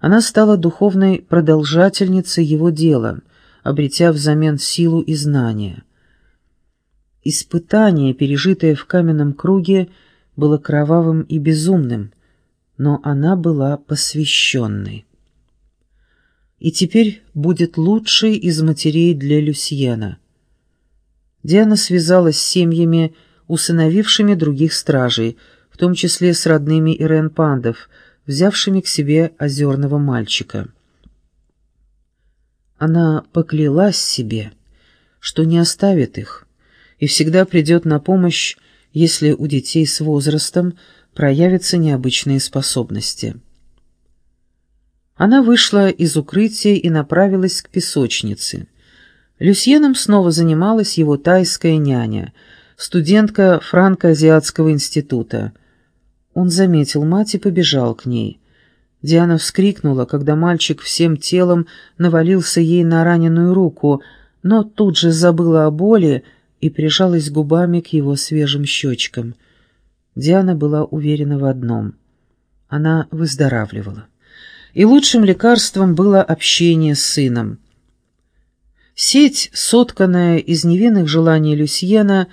Она стала духовной продолжательницей его дела, обретя взамен силу и знания. Испытание, пережитое в каменном круге, было кровавым и безумным, но она была посвященной. И теперь будет лучшей из матерей для Люсьена. Диана связалась с семьями, усыновившими других стражей, в том числе с родными Ирен Пандов, взявшими к себе озерного мальчика. Она поклялась себе, что не оставит их, и всегда придет на помощь, если у детей с возрастом проявятся необычные способности. Она вышла из укрытия и направилась к песочнице. Люсьеном снова занималась его тайская няня, студентка Франко-Азиатского института. Он заметил мать и побежал к ней. Диана вскрикнула, когда мальчик всем телом навалился ей на раненую руку, но тут же забыла о боли и прижалась губами к его свежим щечкам. Диана была уверена в одном — она выздоравливала. И лучшим лекарством было общение с сыном. Сеть, сотканная из невинных желаний Люсьена,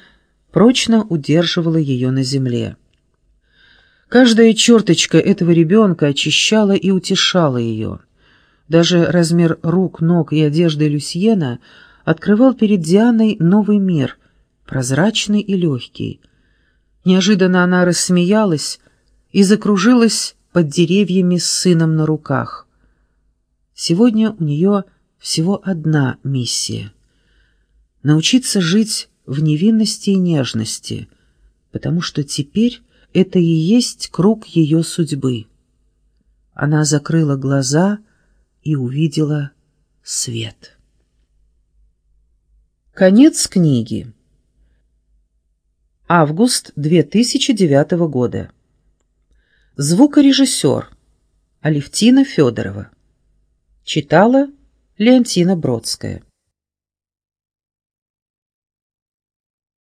прочно удерживала ее на земле. Каждая черточка этого ребенка очищала и утешала ее. Даже размер рук, ног и одежды Люсьена — открывал перед Дианой новый мир, прозрачный и легкий. Неожиданно она рассмеялась и закружилась под деревьями с сыном на руках. Сегодня у нее всего одна миссия — научиться жить в невинности и нежности, потому что теперь это и есть круг ее судьбы. Она закрыла глаза и увидела свет. Конец книги. Август 2009 года. Звукорежиссер Алевтина Федорова. Читала Леонтина Бродская.